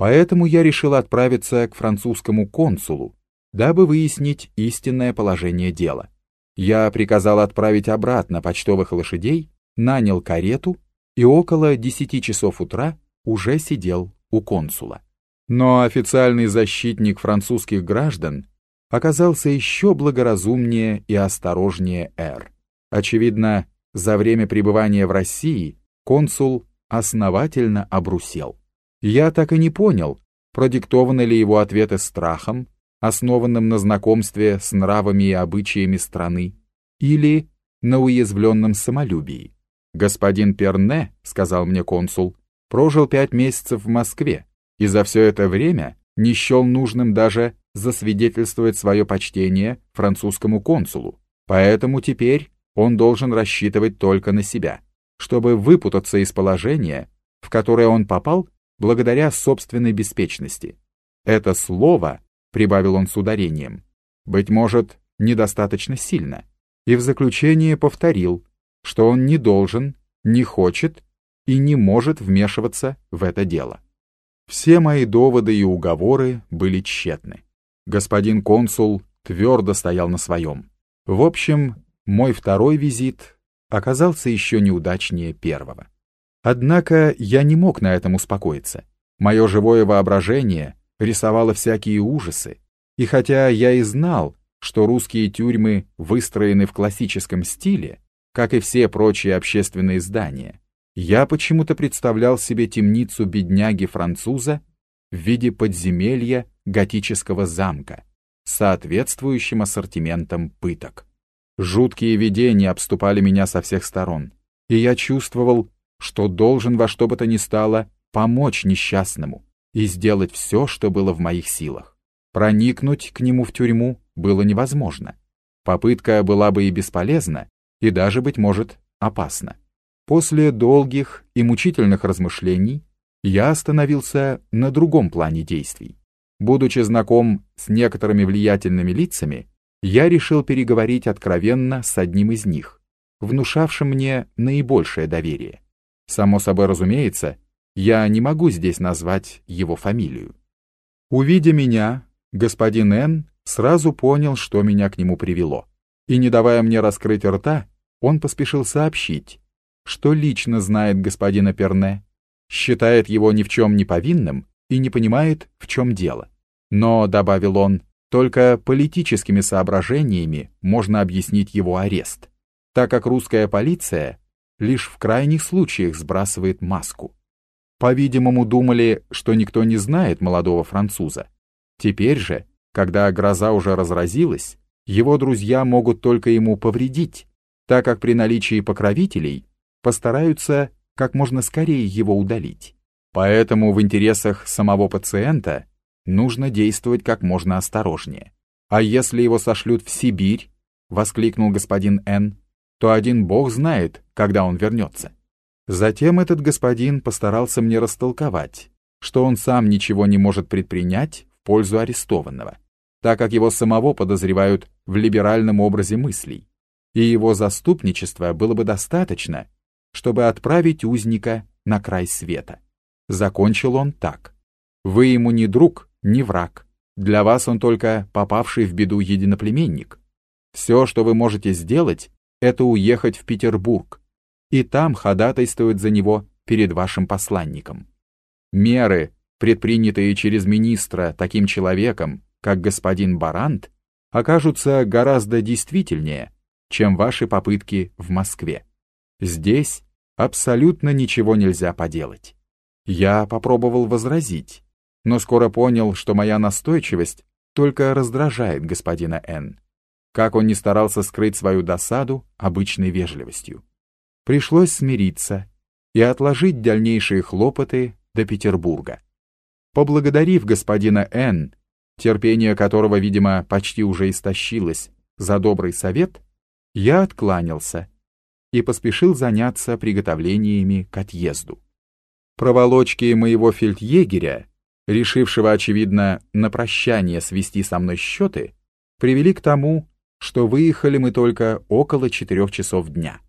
Поэтому я решил отправиться к французскому консулу, дабы выяснить истинное положение дела. Я приказал отправить обратно почтовых лошадей, нанял карету и около десяти часов утра уже сидел у консула. Но официальный защитник французских граждан оказался еще благоразумнее и осторожнее Р. Очевидно, за время пребывания в России консул основательно обрусел. Я так и не понял, продиктованы ли его ответы страхом, основанным на знакомстве с нравами и обычаями страны, или на уязвленном самолюбии. «Господин Перне, — сказал мне консул, — прожил пять месяцев в Москве, и за все это время не счел нужным даже засвидетельствовать свое почтение французскому консулу, поэтому теперь он должен рассчитывать только на себя, чтобы выпутаться из положения, в которое он попал благодаря собственной беспечности. Это слово прибавил он с ударением, быть может, недостаточно сильно, и в заключение повторил, что он не должен, не хочет и не может вмешиваться в это дело. Все мои доводы и уговоры были тщетны. Господин консул твердо стоял на своем. В общем, мой второй визит оказался еще неудачнее первого. Однако я не мог на этом успокоиться. Мое живое воображение рисовала всякие ужасы, и хотя я и знал, что русские тюрьмы выстроены в классическом стиле, как и все прочие общественные здания, я почему-то представлял себе темницу бедняги-француза в виде подземелья готического замка соответствующим ассортиментом пыток. Жуткие видения обступали меня со всех сторон, и я чувствовал, что должен во что бы то ни стало помочь несчастному, и сделать все, что было в моих силах. Проникнуть к нему в тюрьму было невозможно. Попытка была бы и бесполезна, и даже, быть может, опасна. После долгих и мучительных размышлений я остановился на другом плане действий. Будучи знаком с некоторыми влиятельными лицами, я решил переговорить откровенно с одним из них, внушавшим мне наибольшее доверие. Само собой разумеется, я не могу здесь назвать его фамилию. Увидя меня, господин Н сразу понял, что меня к нему привело, и, не давая мне раскрыть рта, он поспешил сообщить, что лично знает господина Перне, считает его ни в чем не повинным и не понимает, в чем дело. Но, добавил он, только политическими соображениями можно объяснить его арест, так как русская полиция лишь в крайних случаях сбрасывает маску. По-видимому, думали, что никто не знает молодого француза. Теперь же, когда гроза уже разразилась, его друзья могут только ему повредить, так как при наличии покровителей постараются как можно скорее его удалить. Поэтому в интересах самого пациента нужно действовать как можно осторожнее. А если его сошлют в Сибирь, воскликнул господин Н, то один бог знает, когда он вернется. Затем этот господин постарался мне растолковать, что он сам ничего не может предпринять в пользу арестованного, так как его самого подозревают в либеральном образе мыслей, и его заступничества было бы достаточно, чтобы отправить узника на край света. Закончил он так. «Вы ему не друг, не враг. Для вас он только попавший в беду единоплеменник. Все, что вы можете сделать, это уехать в Петербург, и там ходатайствует за него перед вашим посланником. Меры, предпринятые через министра таким человеком, как господин Барант, окажутся гораздо действительнее, чем ваши попытки в Москве. Здесь абсолютно ничего нельзя поделать. Я попробовал возразить, но скоро понял, что моя настойчивость только раздражает господина Н. Как он не старался скрыть свою досаду обычной вежливостью пришлось смириться и отложить дальнейшие хлопоты до Петербурга. Поблагодарив господина Н., терпение которого, видимо, почти уже истощилось, за добрый совет, я откланялся и поспешил заняться приготовлениями к отъезду. Проволочки моего фельдъегеря, решившего, очевидно, на прощание свести со мной счеты, привели к тому, что выехали мы только около четырех часов дня.